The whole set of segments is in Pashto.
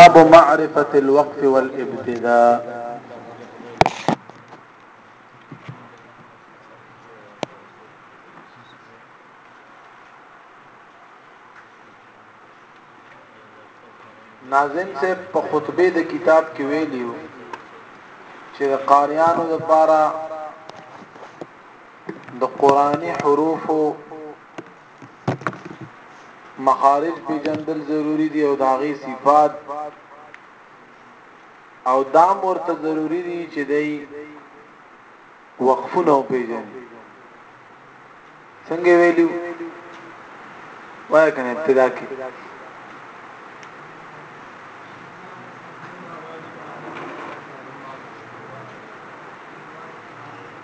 باب معرفة الوقف والابتداء ناظم سے په خطبه د کتاب کې ویلیو چې د قاریانو لپاره د قرآني حروفو مخارج پیجندل ضروری دی او د هغه صفات او دا مرته ضروری دی چې دی وقفونه پیجن څنګه ویلو وای کنه ابتدا کې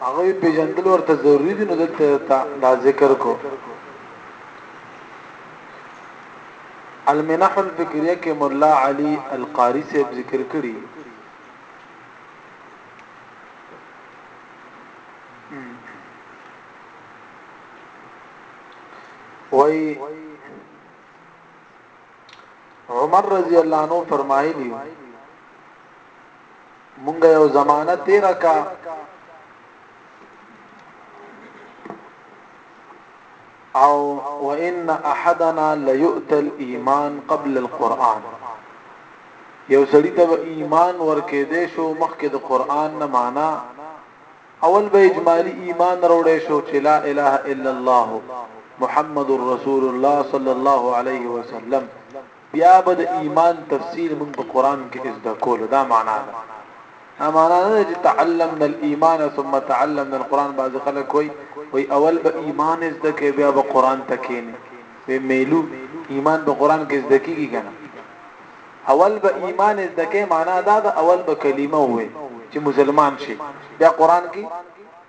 هغه پیژندل ورته ضروری دي نو دلته دا ذکر کو المنح الفکریه کې مولا علی القاری صاحب ذکر کړی وای عمر رضی الله عنه فرمایلی مونږ یو زمانہ تیر کا او وان احدنا ليؤتى الايمان قبل القران یو سړی ته ایمان ورکې دې شو مخکې د قران نه معنا اول به اجمالی ایمان وروړې شو چې لا اله الا الله محمد رسول الله صلی الله علیه وسلم بیا به د ایمان تفصیل مونږ په قران کې ازده کولو دا معنا ده دا معنا نه ده چې تعلمنا الايمان ثم تعلمنا القران بعض خلک وای وای اول به ایمان ازده کې بیا به قران ته کېنی به میلو ایمان په قران کې ازده کیږي کنه اول به ایمان ازده کې معنا دا ده اول به کلمه وای چې مسلمان شي بیا قران کې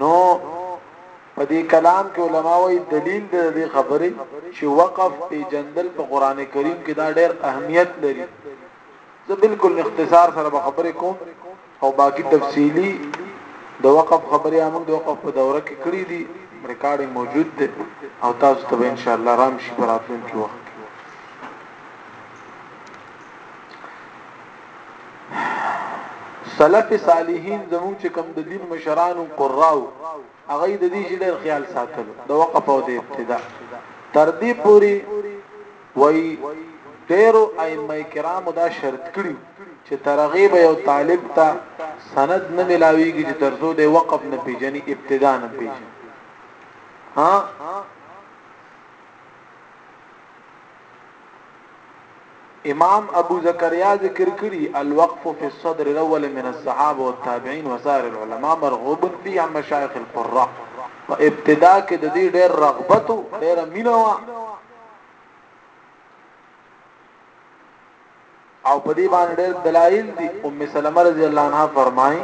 نو په دې کلام کې علما وايي دلیل د دې خبرې چې وقف په جندل په قران کریم کې دا ډېر اهمیت لري زه بالکل اختصار سره به خبرې کوم او باقی تفصیلی د وقف خبرې موږ د وقف په دوره کې کړې دي ریکارډ موجود دی او تاسو ته ان شاء الله رام شي براتون کې وخت سلف صالحین زموږ چې کوم د دین مشرانو قراو هغه د دې شي ډېر خیال ساتلو د وقف او د ابتدا تر دې پوري وای ډېرو ائمه کرامو دا شرط کړی چې ترغیب یو طالب ته سند نه ملاويږي چې ترسو د وقف نه پیژني ابتدا نه پیژني ها امام ابو زکریا ذکر کړي، الوقف فی الصدر الاول من الصحابة والتابعین وسائر العلماء مرغوب فیه عن مشایخ القراء په ابتدا کې د دې ډېر رغبت و، ډېره مینه وه او په دې باندې ډېر دلایل دي ام سلمه رضی الله عنها فرمایي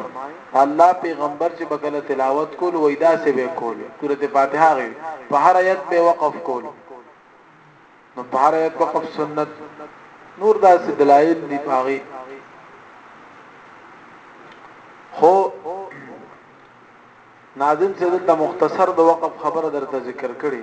الله پیغمبر چې بکله تلاوت کول وای دا څه به کول سورته فاتحه غي په هر آیت به وقف کول نو پاره یې وقف سنت نور داسې دلایل دی پاغي خو ناظم چې دلته مختصر د وقف خبره درته ذکر کړي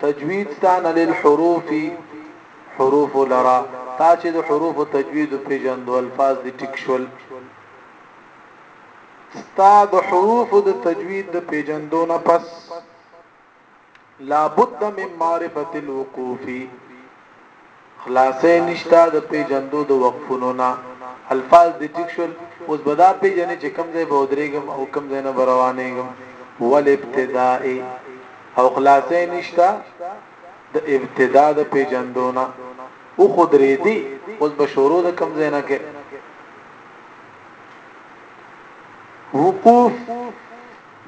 تجوید ستانه للحروف حروف لرا تا چې د حروف تجوید پیجندو الفاظ دي ټیک شول ستا د حروف د تجوید د پیجندو نه پس لابد من معرفت الوقوفی خلاصه نشته د پيژندو د وقفونو نه الفاظ دي ټيک شول اوس به دا پيژنې چې کوم ځای به ودرېږم او کوم ځای نه به روانېږم والابتداء او خلاصه نشته د ابتدا د پيژندو نه او خدري دي اوس به شروع د کوم ځای نه کې وقوف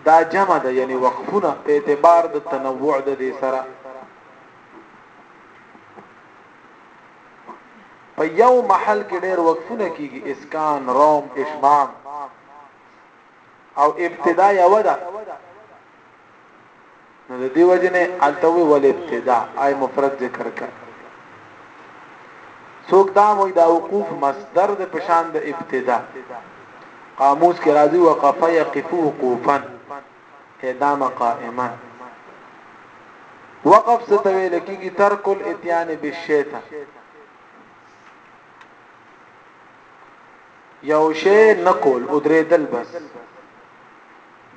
دا جمع ده یعنی وقفونه په اعتبار د تنوع د دې سره په یو محل کې ډېر وقفونه کیږي اسکان روم اشمام او ابتدا یو ده نو د دې وجنه التوی ول ابتدا آی مفرد ذکر کړ څوک دا وای دا وقوف مصدر د پشان د ابتدا قاموس کې راځي وقفه يقف وقوفا اعدام قائما وقف څه ته ویل کیږي ترک الاتیان بالشی ته یو شی نکول او درېدل بس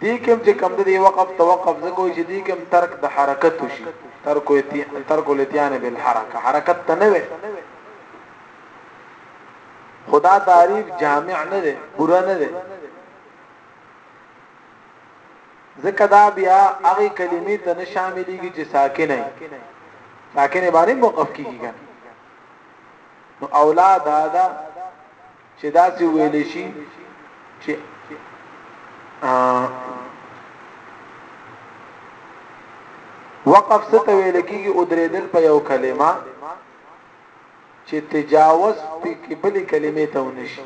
دې کوم چې کم دې وقف توقف زګو چې دې کوم ترک د حرکت شي ترک اتیان ترک الاتیان بالحرکه حرکت ته نه وي خدا تعریف جامع نه ده پورا نه ده ځکه دا بیا هغه کلمې ته نه شاملېږي چې ساکنه ساکنه باندې موقف کیږي کنه نو اولاد دا چې دا سی ویل شي چې وقف ست ویل کیږي او درېدل په یو کلمه چې تجاوز په بل کلمې ته ونشي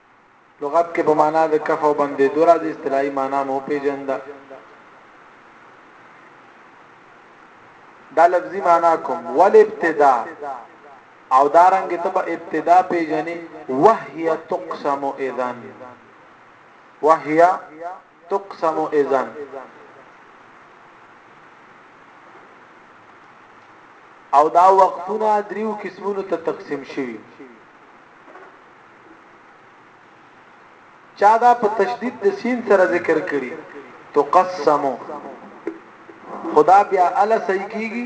لغت کې په مانا د کښ او بندېدو راځي، اصطلاحي مانا مو وپېژنده. دا لفظي مانا کوم والابتدا او دارنګ ته په ابتدا پیژنې وهي تقسم اذن وهي تقسم اذا او دا وختونه دریو قسمونو ته تقسیم شوي چا دا په تشدید د سین سره ذکر کړي تقسمو خدا بیا الا صحیح کیږي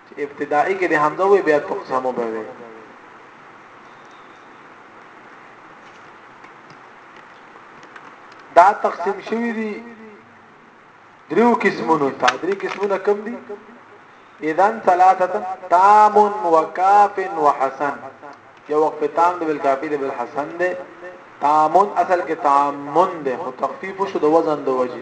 چې ابتدائي کې د حمزه وي بیا تقسم به وي دا تقسیم شوی دی دریو قسمونو ته درې قسمونه کم دي اذن ثلاثه تام وکاف وحسن یو وقف تام دی بل کافی دی بل حسن دی تامن اصل کې تامن دی خو تخفیف شو د وزن د وجه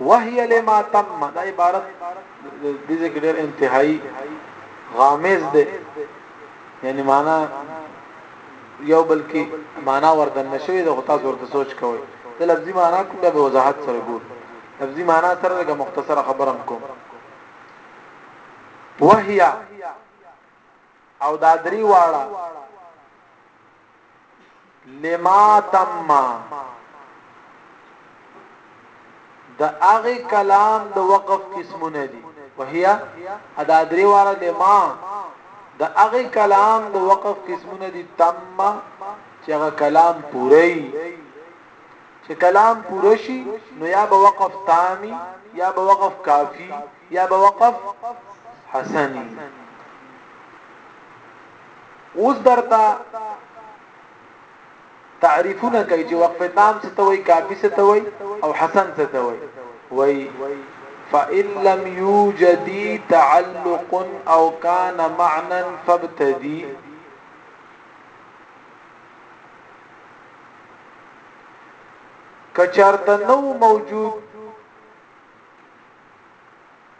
وهي لما تم دا عبارت دې ذکر ډېر انتهایی غامز دی یعنی معنا یو بلکې معنا وردن نشوي د غتا زور ته سوچ کوي د لفظي معنا کوم به وضاحت سره ګور لفظي معنا سره لګه مختصره خبرم کوم وهیا او دا درې واړه لما تم د هغه کلام د وقف قسمونه دي وهیا ادا درې واره لما د هغه کلام د وقف قسمونه دي تم چې هغه کلام پوره چې کلام پوره شي نو یا به وقف تامی یا به وقف کافی یا به وقف حسنی اوس درته تعریفونه کوي چې وقف تام څه ته وایي کافي څه ته وایي او حسن څه ته وایي وایي فإن لم يوجد تعلق أو كان معنى فابتدي کچارته نو موجود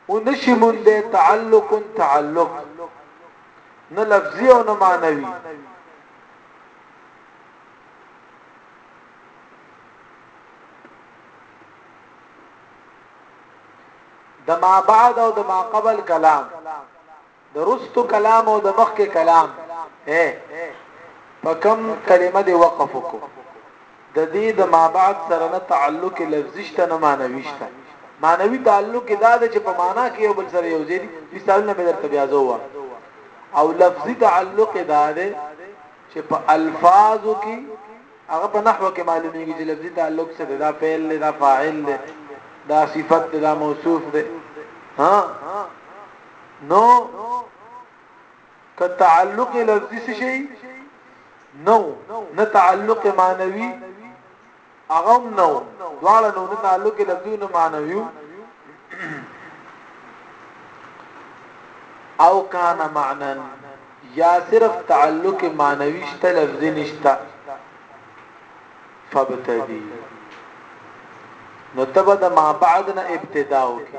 او نشي مونده تعلق تعلق نه لفظي او نه معنوي د ما بعد او د ما قبل کلام د وروسته کلام او د مخکې کلام ای په کوم کلمه دې وقف وکړو د دې د ما بعد سره نه تعلق لفظي شته نه معنوي شته معنوي تعلق دا دی چې په معنا کې یو بل سره یو ځای دي مثالونه به درته بیا زوه او لفظي تعلق دا دی چې په الفاظو کې هغه په نحو کې معلومیږي چې لفظي تعلق څه دی دا فعل دی دا فاعل دی دا صفت دی دا موصوف دی ها نو که تعلق لفظي څه شي نو نه تعلق معنوي هغه نو دواړه نو نه تعلق لفظي نه معنوي او کان معنا یا صرف تعلق معنوي شته لفظي نشته فبتدی نو تبه د ما بعدنا ابتداء وکړي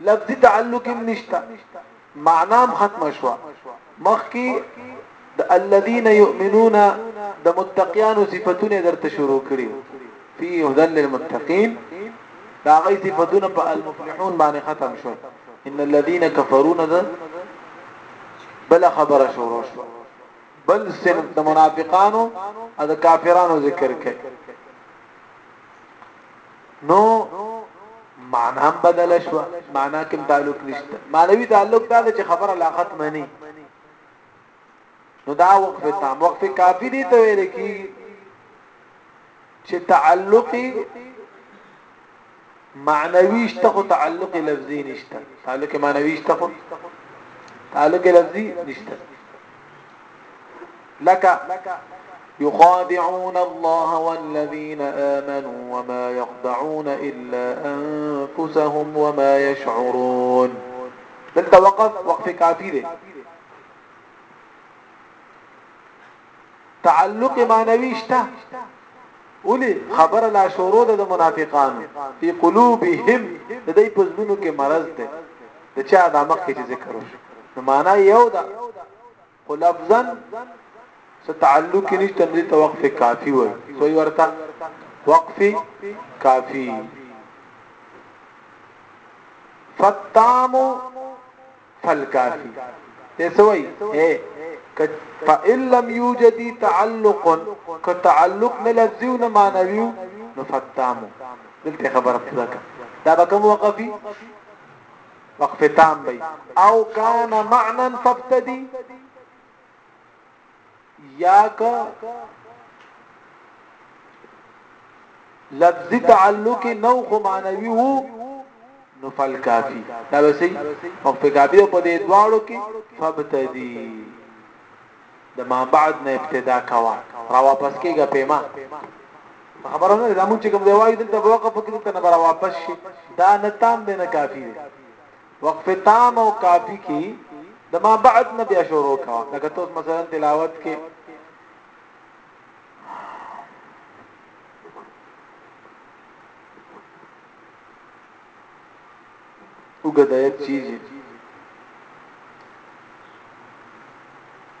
لفظي تعلق هم نشته معنا هم ختم شو مخکي د الذين يؤمنون د متقيانو صفاتونه درته شروع کړي فی هدل للمتقین دا غي صفاتونه په المفلحون باندې ختم شو ان الذين كفروا ذا بل خبره شروع شو بل سن د منافقانو او د کافرانو ذکر کړي نو معنا هم بدل شو معنا کوم تعلق نشته معنوي تعلق دا چې خبره لا ختمه نه نو دا وقفه تام وقفه کافی دي ته ویل کی چې تعلق معنوي شته خو تعلق لفظي نشته تعلق معنوي شته خو تعلق لفظي نشته لك يخادعون الله والذين آمنوا وما يخدعون إلا أنفسهم وما يشعرون دلتا وقف وقف كافي دي تعلق معنوي شته اولی خبر لا شورو ده ده منافقانو فی قلوبهم ده دی پزلونو کې مرض ده ده چا دا مخی چه ذکر وشو نو مانا یو ده خو لفظا ستعلق نشته نو ته وقف کافی وای سوی ورته وقف کافی فتام فالکافی ته سوئی اے فإن لم يوجد تعلق که تعلق نه لفظي او نه معنوي نو فتام دلته خبره پوره کړه دا به کوم وقفي وقف تام بي او كان معنا فابتدي یا که لفظي تعلق نو خو معنوي وو نو فل کافی دا وسی او په کافی په دې دواړو کې فبتدی د ما بعد نه ابتدا کوا را واپس کېږه پیما خبره نه زمون چې کوم دی وای دلته وقف کې دلته نه را واپس شي دا نه تام دی نه کافی دی وقف تام او کافی کی د ما بعد نه بیا شروع کا لکه توس مثلا تلاوت کې وګدایت چیزی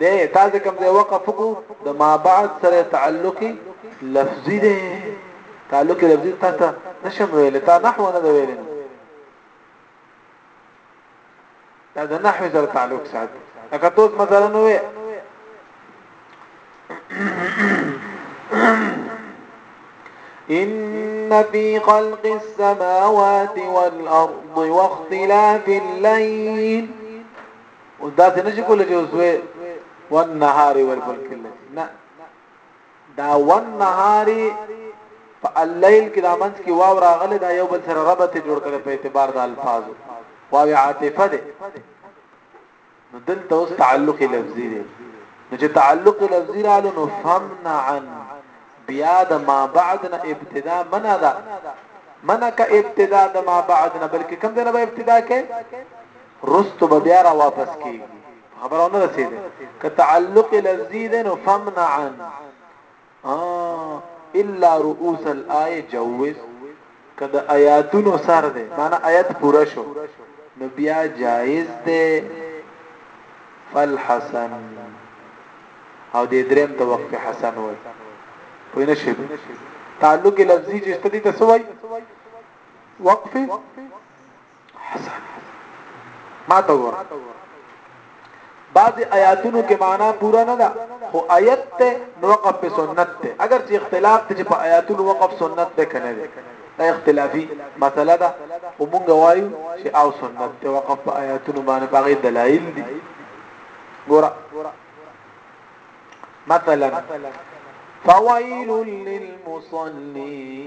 دی تا چې کوم ځای وقف وکړو د ما بعد سره تعلق لفظي دی تعلق لفظي تا ته نشم ویل تا نحو نه دی ویل دا د نحو سره تعلق ساتي لکه توس مثلا نو وې إن في خلق السماوات والأرض واختلاف الليل اوس دا څنګه چې کول چې اوس وې ون نهاري ور بل کله نه دا ون نهاري په الليل کې د منځ کې واو راغله دا یو بل سره ربط جوړ کړي په اعتبار د الفاظو واو عاطفه ده نو دلته اوس تعلق لفظي ده نو چې تعلق لفظي رالو نو فهمنا عن بیا د ما بعدنا ابتدا منا ده منا کا ابتدا د ما بعدنا بلکې کوم ځای نه ابتدا کې رستو به بیا را واپس کیږي خبره نه رسیده که تعلق لفظي ده نو فمنعا الا رؤوس الايه جوز کله آیاتونو سر ده معنی آیات پورا شو نو بیا جایز ده فالحسن او دې دریم ته وقف حسن وای په نشب تعلق لفظي چې ستدي تسوي وقف ما ته وره بعضی آیاتونو کې معنا پورا نه ده خو آیت ته وقف په سنت ته اگر چې اختلاف ته په آیاتونو وقف سنت ته کنه ده دا اختلافي مسله ده او مونږ وایو چې او سنت ته وقف په آیاتونو باندې باغې دلایل دي ګور مثلا فويل للمصلين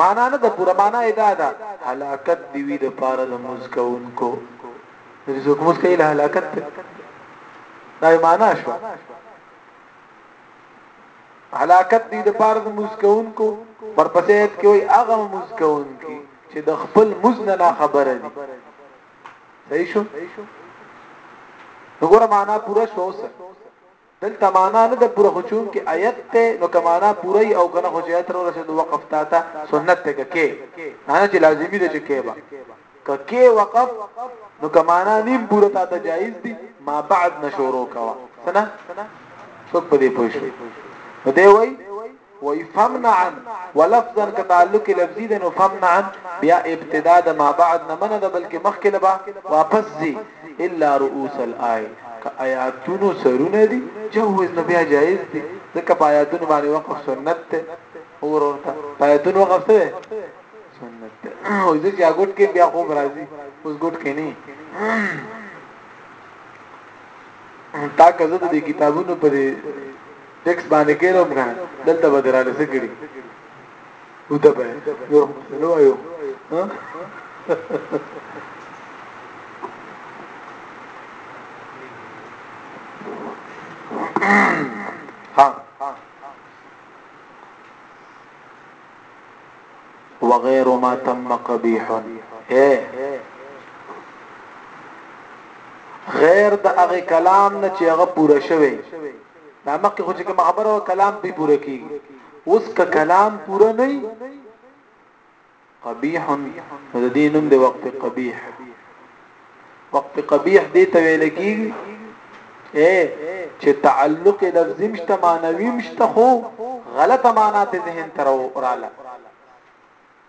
معنا نه ده پوره معنا یې دا ده هلاکت دی وی د پاره د موز کوونکو دې څوک موز کوي له هلاکت ته دا یې معنا شو هلاکت دی د پاره د موز کوونکو ورپسې ایت کې وي هغه موز کوونکي چې د خپل موز نه خبره دي صحیح شو وګوره معنا پوره شو اوس دلته معنا نه ده پوره خو چونکه آیت ته نو که معنا پوره ای او کنه خو چې اتر ورسې نو وقف تا ته سنت ته کې معنا چې لازمی ده چې کې با ککی وقف نو کمانا نیم پورا تا ته جایز دی ما بعد نشورو کوا سنا څوک په دې پوښي نو دی وای وای فمنعا ولفظا که تعلق لفظي ده نو فمنعا بیا ابتدا د ما بعد نه منه ده بلکې مخکې لبا واپس زی الا رؤوس الای که آیاتونو سرونه دي جوز نو بیا جایز دي ځکه په آیاتونو باندې وقف سنت ته ورورته په آیاتونو وقف څه سنت ته او زه چې اګوټ کې بیا خوب راځي اوس ګوټ کې نه تا که زه د کتابونو پر ټیکس باندې کینوم کنه دلته به درانه څه کړی وته به نور نو وایو ها ها وغير ما تم قبيح اے غیر د هغه کلام نه چې هغه پوره شوی دا مکه خو چې کوم خبره او کلام به پوره کی اوس که کلام پوره نه قبیح د دې نوم دی وقف قبیح وقف قبیح دې ته ویل کیږي اے چې تعلق لفظ مشته معنوي مشته خو غلطه معنا ته ذهن تر اوراله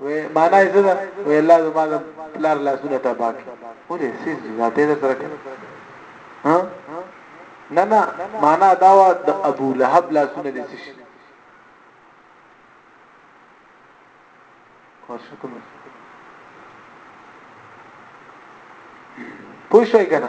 وې معنا یې څه ده وې الله زما د پلار لاسونه تباک ولې سیس ذاتې در سره کړ ها نه نه معنا دا و د ابو لهب لاسونه دې سیس ورشکم پوښوي کنه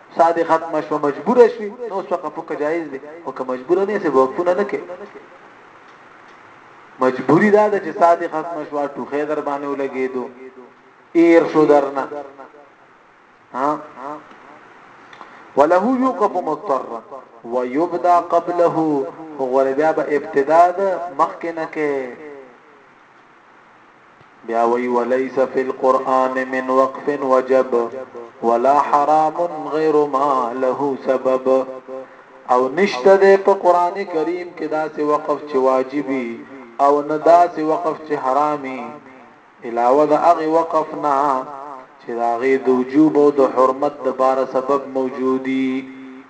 سا دې ختمه شوه مجبوره شوې نو اوس وقف وکړه جایز دی خو که مجبوره نه یې څه وقفونه نه کوې مجبوري دا ده چې سا دې ختمه شوه ټوخی در باندې ولګېدو ایر شو درنه ها وله يوقف مضطر ويبدا قبله وغره بیا به ابتدا ده مخکنه کې بیا وی وليس فی القرآن من وقف وجب ولا حرام غیر ما له سبب او نشته ده په قران کریم کې داسې وقف چې واجبي او نه داسې وقف چې حرامي علاوه د هغه وقف نه چې د هغه د وجوب او د حرمت د بار سبب موجودي